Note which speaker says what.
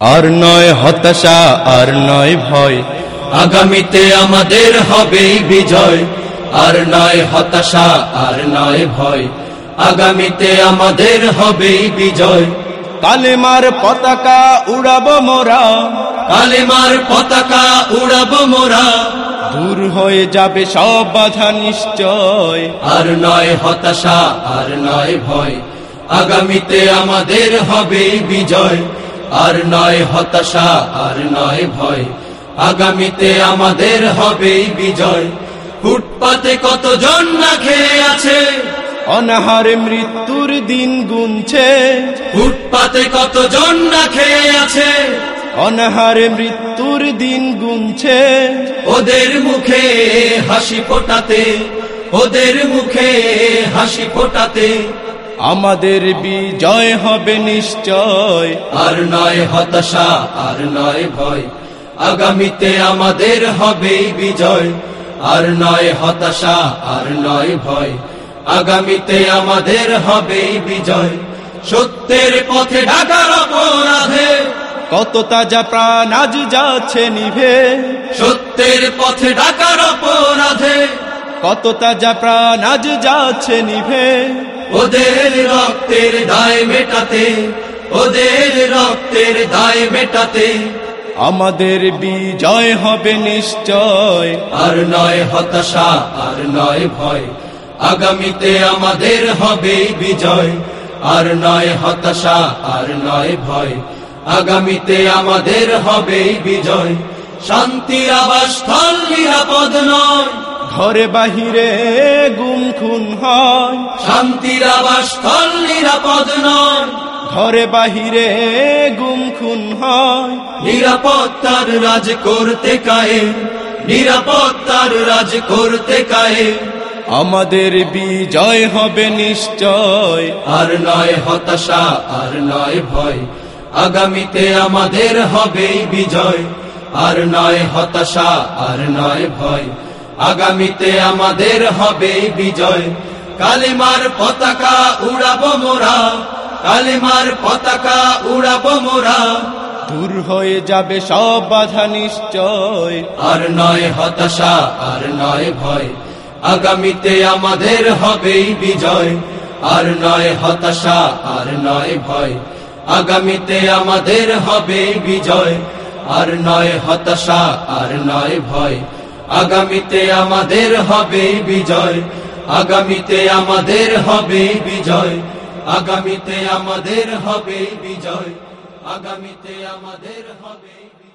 Speaker 1: আর নয় হতাশা আর নয় ভয়।
Speaker 2: আগামীতে আমাদের হবেই বিজয়। আর নয় হতাশা আর নয় ভয়। আগামীতে আমাদের হবেই বিজয়।
Speaker 1: কালেমার পতাকা উড়াব মোরা।
Speaker 2: কালেমার পতাকা উড়াব মোরা।
Speaker 1: দূর হয়ে যাবে সব বাধা নিশ্চয়।
Speaker 2: আর নয় হতাশা আর নয় ভয়। আগামীতে আমাদের হবেই বিজয়। আর নয় হতাশা আর নয় ভয়। আগামীতে আমাদের হবেই বিজয়। ফুটপাতে কতজন না খেয়ে আছে?
Speaker 1: অনাহারে মৃত্যুর দিন গুনছে।
Speaker 2: ফুটপাতে কতজন না খেয়ে আছে?
Speaker 1: অনাহারে মৃত্যুর দিন গুনছে।
Speaker 2: ওদের মুখে হাসি ফোটাতে ওদের মুখে হাসি ফোটাতে
Speaker 1: আমাদের বিজয় হবে নিশ্চয়।
Speaker 2: আর নয় হতাশা আর নয় ভয়। আগামীতে আমাদের হবেই বিজয়। আর নয় হতাশা আর নয় ভয়। আগামীতে আমাদের হবেই বিজয়। সত্যের পথে ঢাকার অপরাধে।
Speaker 1: কত তাজা প্রাণ আজ যাচ্ছে নিভে।
Speaker 2: সত্যের পথে ঢাকার অপরাধে।
Speaker 1: কত তাজা প্রাণ আজ যাচ্ছে নিভে।
Speaker 2: ওদের রক্তের দায় মেটাতে ওদের রক্তের দায় মেটাতে।
Speaker 1: আমাদের বিজয় হবে নিশ্চয়।
Speaker 2: আর নয় হতাশা আর নয় ভয়। আগামীতে আমাদের হবে বিজয়। আর নয় হতাশা আর নয় ভয়। আগামীতে আমাদের হবে বিজয়। শান্তির আবাস স্থল নিরাপদ নয়।
Speaker 1: ঘরে বাহিরে গুম খুন হয়।
Speaker 2: শান্তির আবাস স্থল নিরাপদ নয়।
Speaker 1: ঘরে বাহিরে গুম খুন হয়।
Speaker 2: নিরাপত্তার রাজ করতে কায়ে নিরাপত্তার রাজ করতে কায়ে।
Speaker 1: আমাদের বিজয় হবে নিশ্চয়।
Speaker 2: আর নয় হতাশা আর নয় ভয়। আগামীতে আমাদের হবেই বিজয়। আর নয় হতাশা আর নয় ভয়। আগামীতে আমাদের হবেই বিজয়। কালিমার পতাকা উড়াবো মোরা কালিমার পতাকা উড়াবো মোরা।
Speaker 1: দূর হয়ে যাবে সব বাধা নিশ্চয়।
Speaker 2: আর নয় হতাশা আর নয় ভয়। আগামীতে আমাদের হবেই বিজয়। আর নয় হতাশা আর নয় ভয়। আগামীতে আমাদের হবে বিজয়। আর নয় হতাশা আর নয় ভয়। আগামীতে আমাদের হবে বিজয়। আগামীতে আমাদের হবে বিজয়। আগামীতে আমাদের হবে বিজয়। আগামীতে আমাদের হবে